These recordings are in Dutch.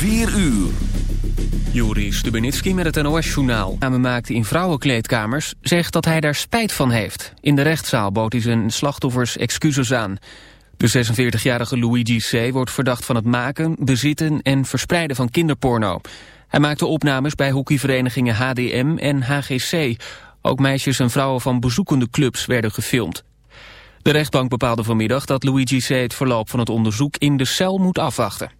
4 uur. Juri Stubenitski met het NOS-journaal. maakte in vrouwenkleedkamers zegt dat hij daar spijt van heeft. In de rechtszaal bood hij zijn slachtoffers excuses aan. De 46-jarige Luigi C. wordt verdacht van het maken, bezitten en verspreiden van kinderporno. Hij maakte opnames bij hockeyverenigingen HDM en HGC. Ook meisjes en vrouwen van bezoekende clubs werden gefilmd. De rechtbank bepaalde vanmiddag dat Luigi C. het verloop van het onderzoek in de cel moet afwachten.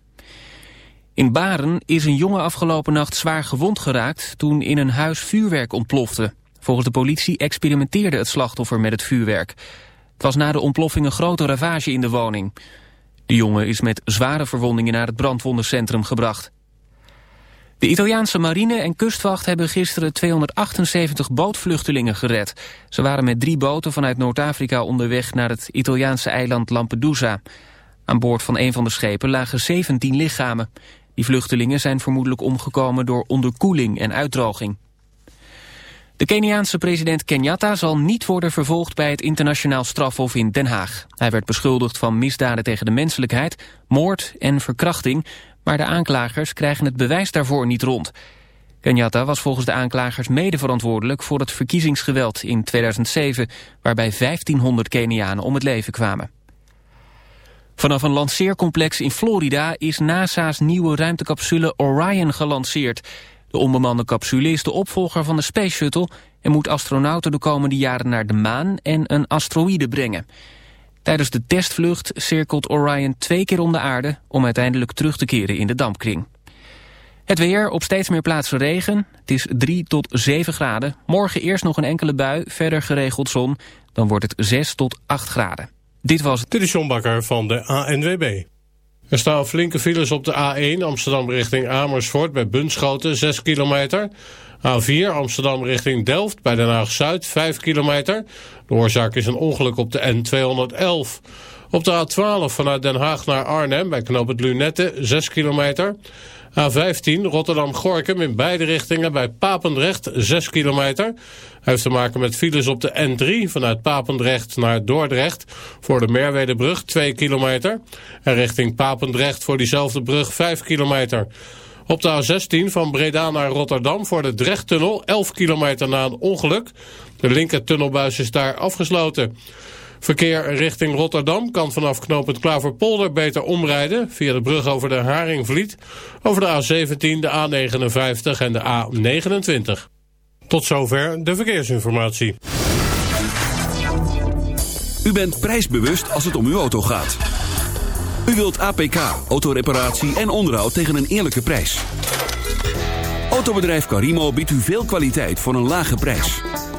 In Baren is een jongen afgelopen nacht zwaar gewond geraakt toen in een huis vuurwerk ontplofte. Volgens de politie experimenteerde het slachtoffer met het vuurwerk. Het was na de ontploffing een grote ravage in de woning. De jongen is met zware verwondingen naar het brandwondencentrum gebracht. De Italiaanse marine en kustwacht hebben gisteren 278 bootvluchtelingen gered. Ze waren met drie boten vanuit Noord-Afrika onderweg naar het Italiaanse eiland Lampedusa. Aan boord van een van de schepen lagen 17 lichamen. Die vluchtelingen zijn vermoedelijk omgekomen door onderkoeling en uitdroging. De Keniaanse president Kenyatta zal niet worden vervolgd bij het internationaal strafhof in Den Haag. Hij werd beschuldigd van misdaden tegen de menselijkheid, moord en verkrachting, maar de aanklagers krijgen het bewijs daarvoor niet rond. Kenyatta was volgens de aanklagers mede verantwoordelijk voor het verkiezingsgeweld in 2007, waarbij 1500 Kenianen om het leven kwamen. Vanaf een lanceercomplex in Florida is NASA's nieuwe ruimtecapsule Orion gelanceerd. De onbemande capsule is de opvolger van de Space Shuttle... en moet astronauten de komende jaren naar de maan en een asteroïde brengen. Tijdens de testvlucht cirkelt Orion twee keer om de aarde... om uiteindelijk terug te keren in de dampkring. Het weer, op steeds meer plaatsen regen. Het is 3 tot 7 graden. Morgen eerst nog een enkele bui, verder geregeld zon. Dan wordt het 6 tot 8 graden. Dit was Dit van de ANWB. Er staan flinke files op de A1 Amsterdam richting Amersfoort bij Bunschoten 6 kilometer. A4 Amsterdam richting Delft bij Den Haag-Zuid 5 kilometer. De oorzaak is een ongeluk op de N211. Op de A12 vanuit Den Haag naar Arnhem bij knoop het Lunette 6 kilometer. A15 Rotterdam-Gorkum in beide richtingen bij Papendrecht 6 kilometer. Heeft te maken met files op de N3 vanuit Papendrecht naar Dordrecht voor de Merwedebrug 2 kilometer. En richting Papendrecht voor diezelfde brug 5 kilometer. Op de A16 van Breda naar Rotterdam voor de Drechttunnel 11 kilometer na een ongeluk. De linker tunnelbuis is daar afgesloten. Verkeer richting Rotterdam kan vanaf knooppunt Klaverpolder beter omrijden... via de brug over de Haringvliet, over de A17, de A59 en de A29. Tot zover de verkeersinformatie. U bent prijsbewust als het om uw auto gaat. U wilt APK, autoreparatie en onderhoud tegen een eerlijke prijs. Autobedrijf Carimo biedt u veel kwaliteit voor een lage prijs.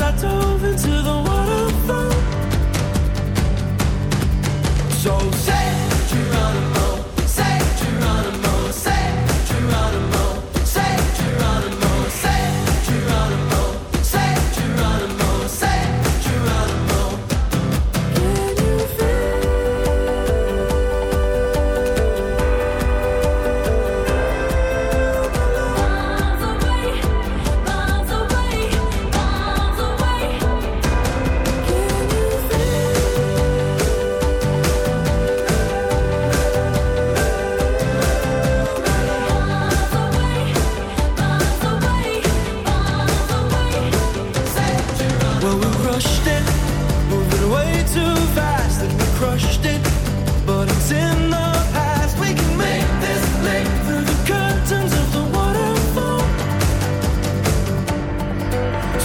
as I dove into the waterfall. So say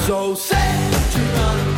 So say what you want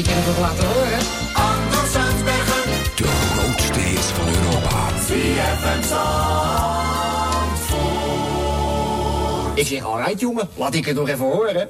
Ik heb het nog laten horen. Anders Zandbergen. De grootste is van Europa. CFM Zandvoort. Ik zeg, alright jongen, laat ik het nog even horen.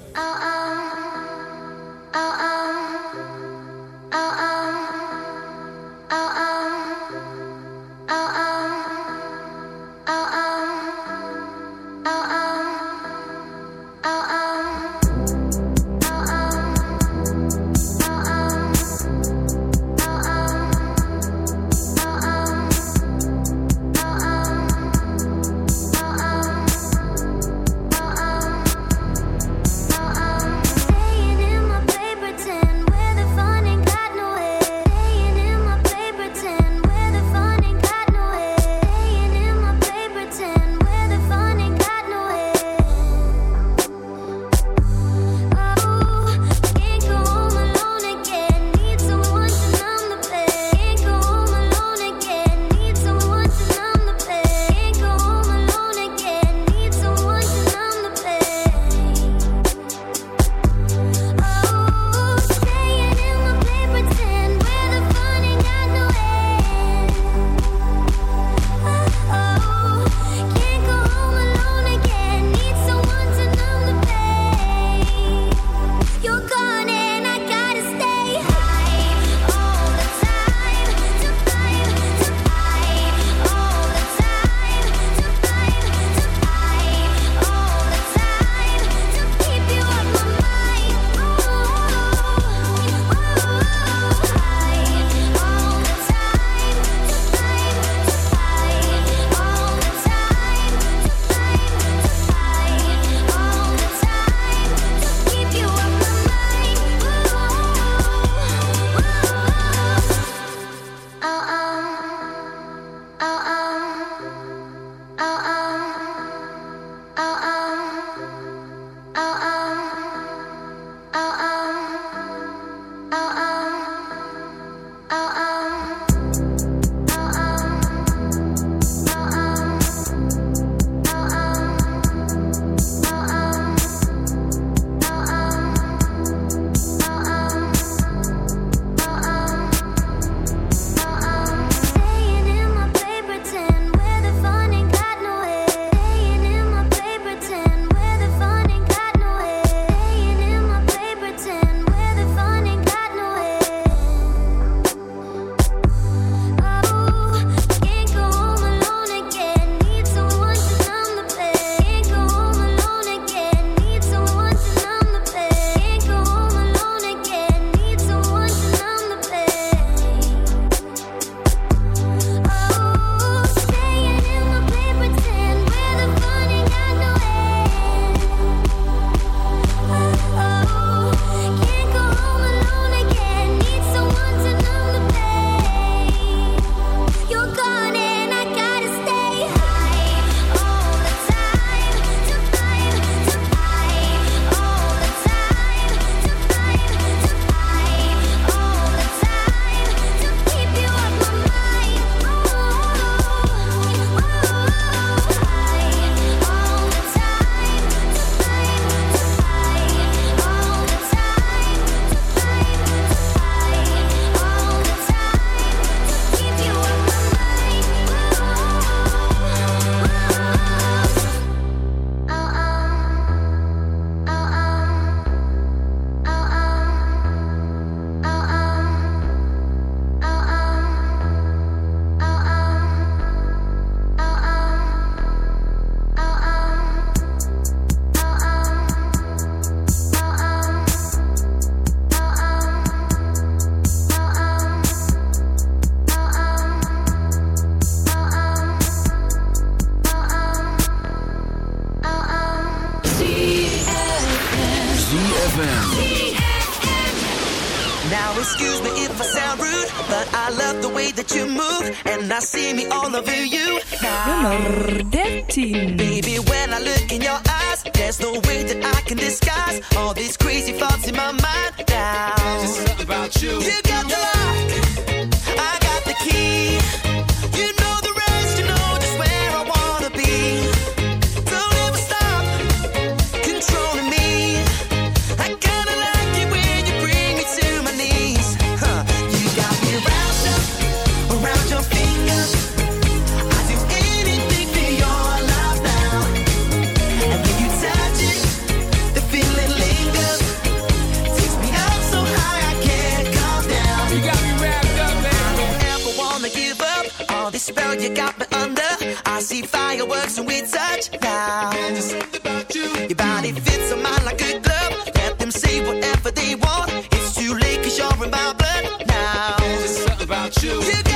you. Give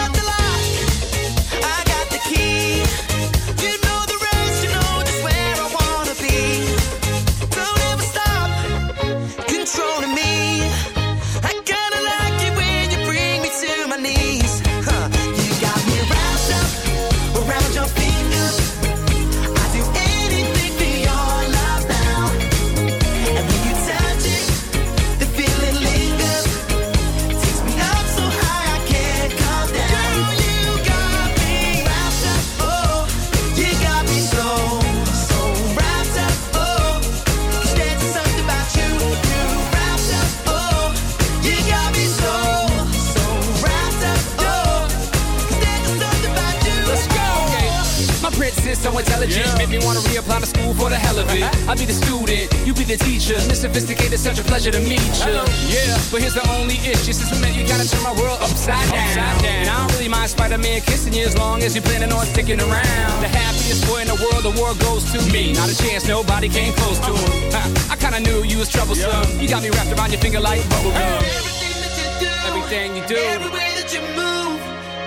long as you're planning on sticking around. The happiest boy in the world, the world goes to me. Not a chance, nobody came close to him. I, I kinda knew you was troublesome. Yeah. You got me wrapped around your finger like bubblegum. Everything that you do, everything you do, every way that you move,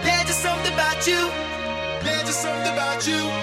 there's just something about you. There's just something about you.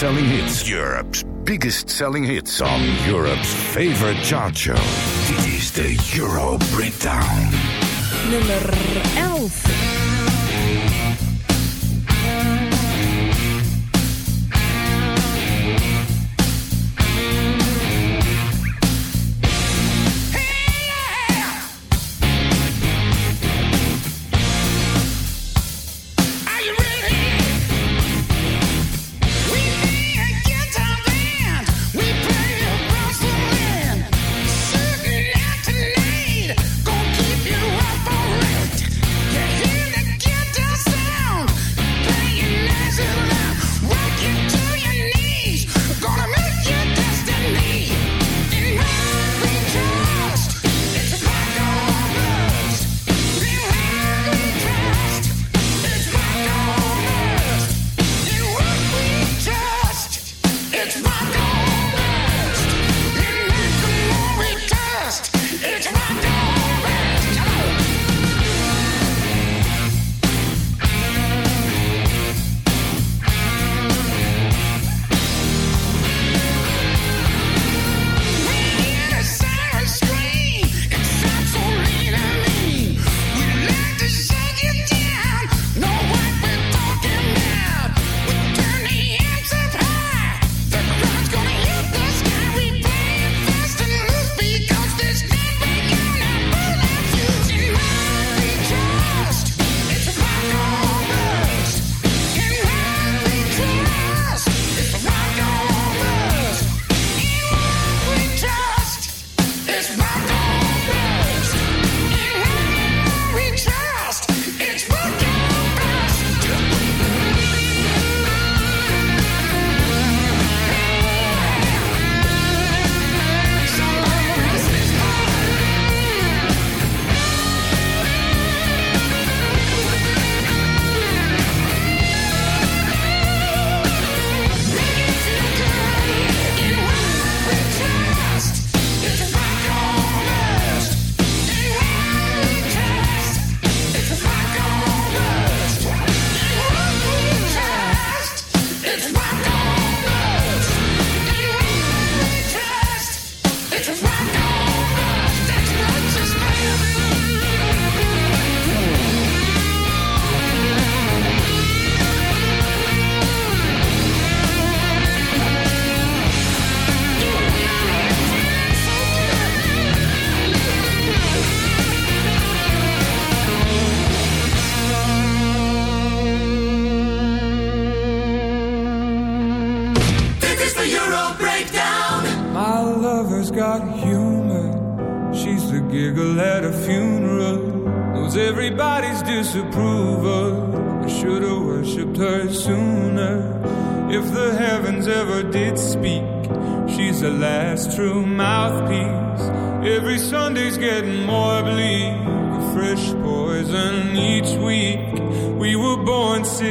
selling hits. Europe's biggest selling hits on Europe's favorite chart show. This is the Euro Breakdown. Number 11.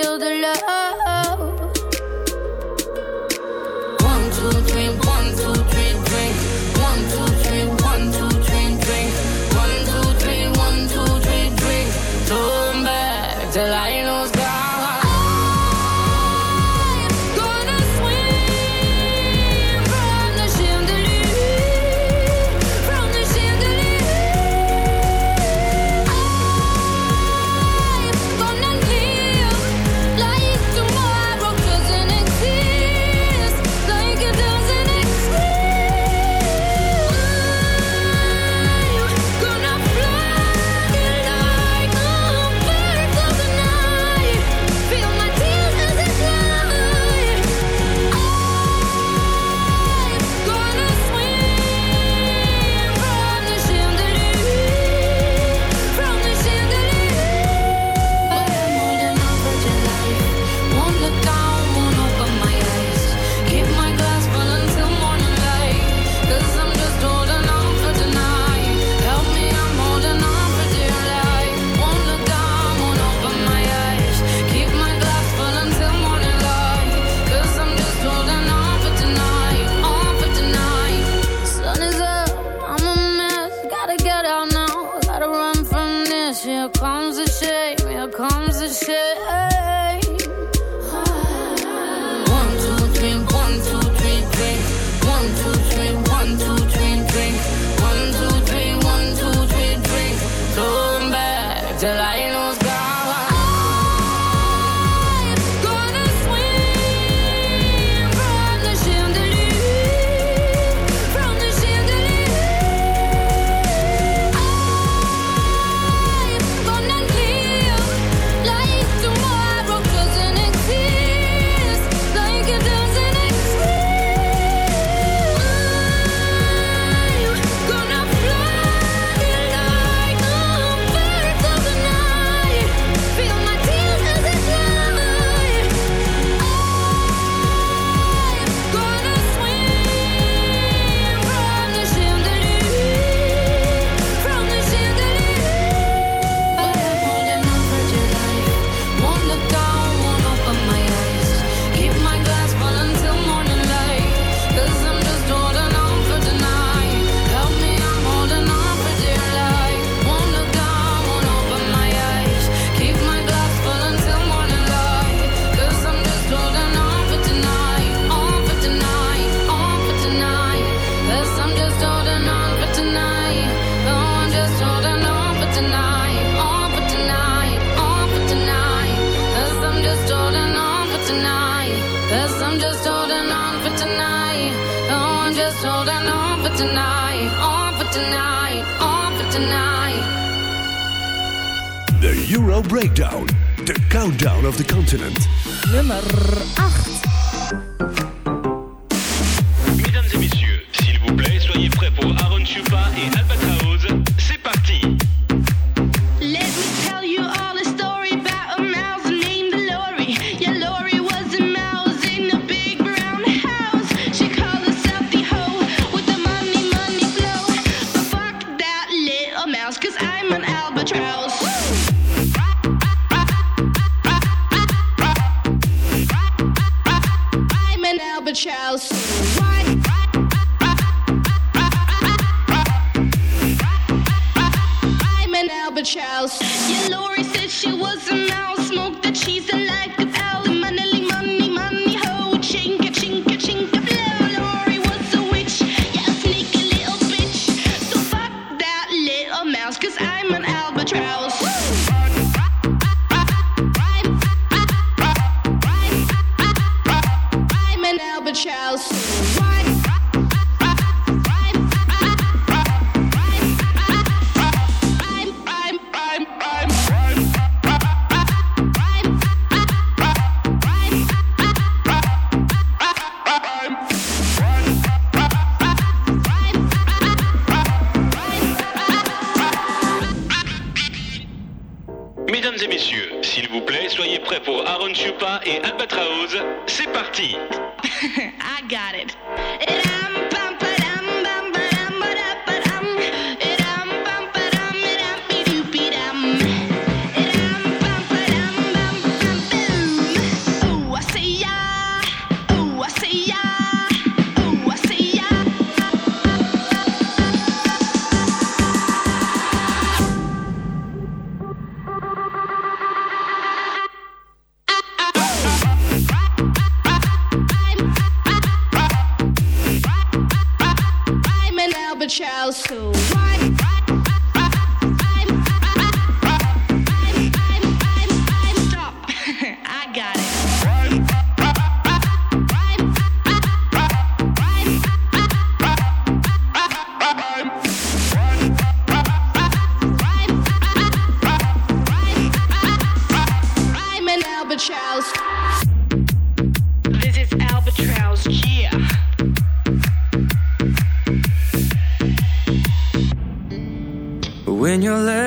feel the love.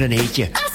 een eetje.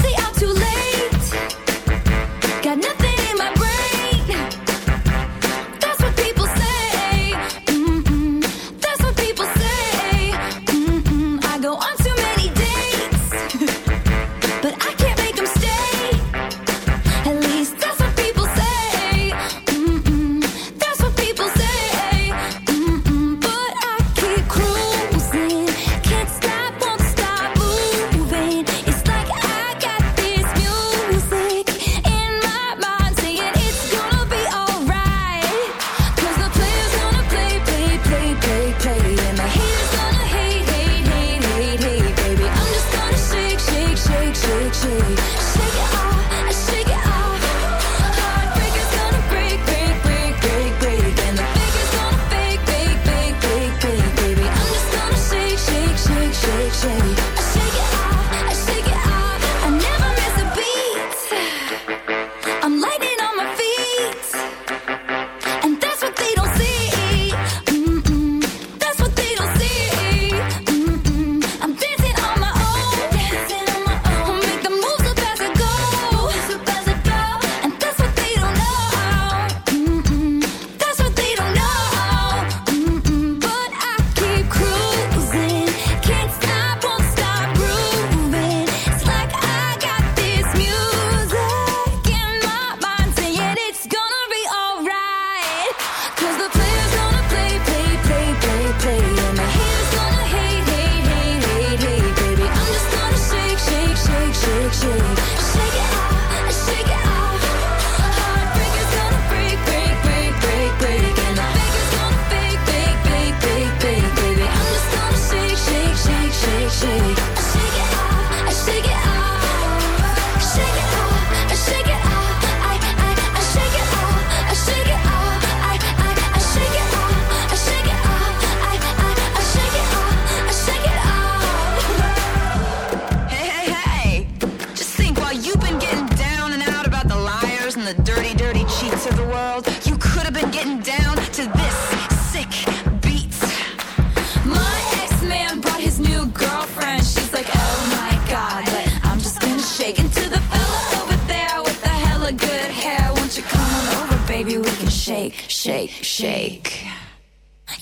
shake.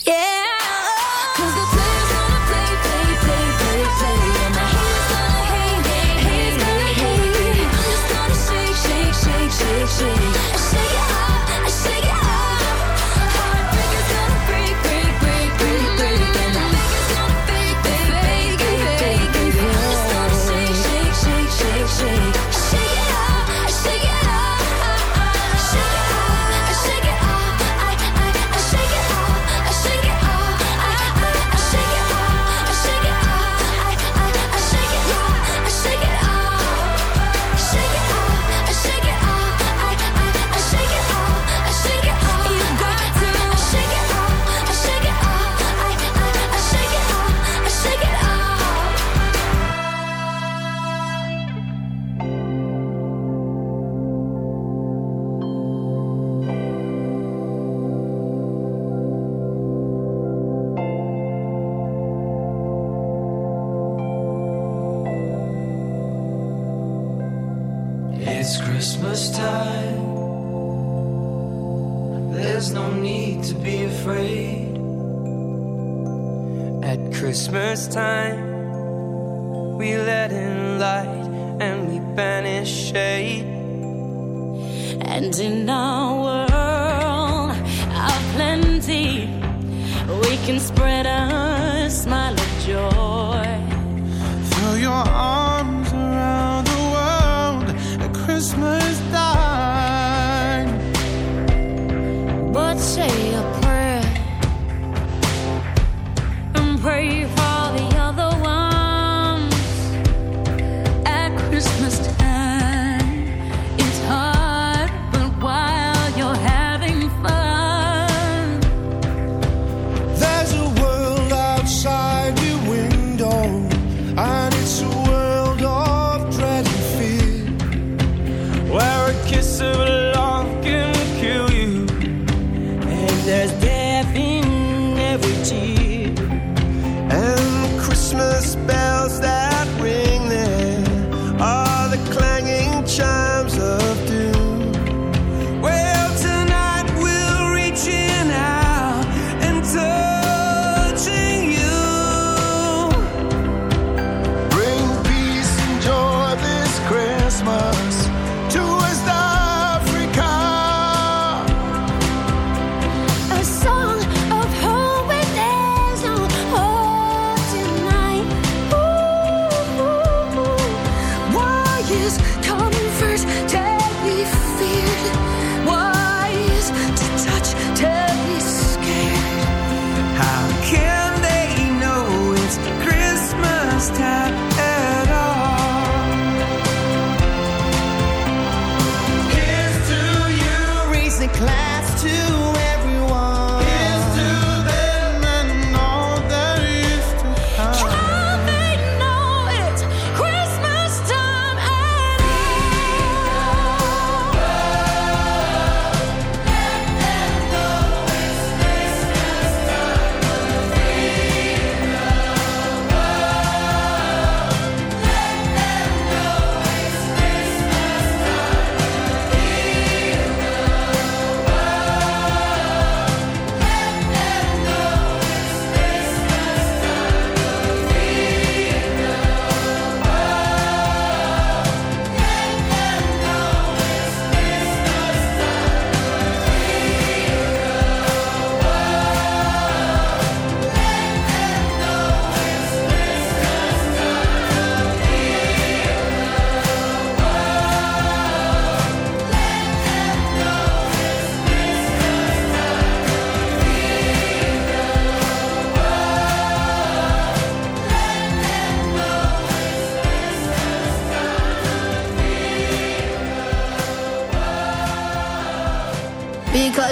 Yeah. world. Plenty, we can spread a smile of joy. Throw your arms around the world. At Christmas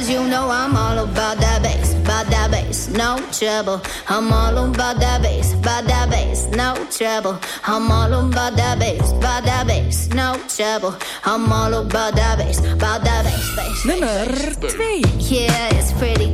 Cause you know I'm all about that bass, about that bass, no trouble. I'm all about that bass, about that bass, no trouble. I'm all about that bass, about that bass, no trouble. I'm all about that bass, about that bass, bass. Nummer 2. Yeah, it's pretty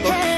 Yeah.